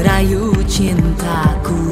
merayu cintaku.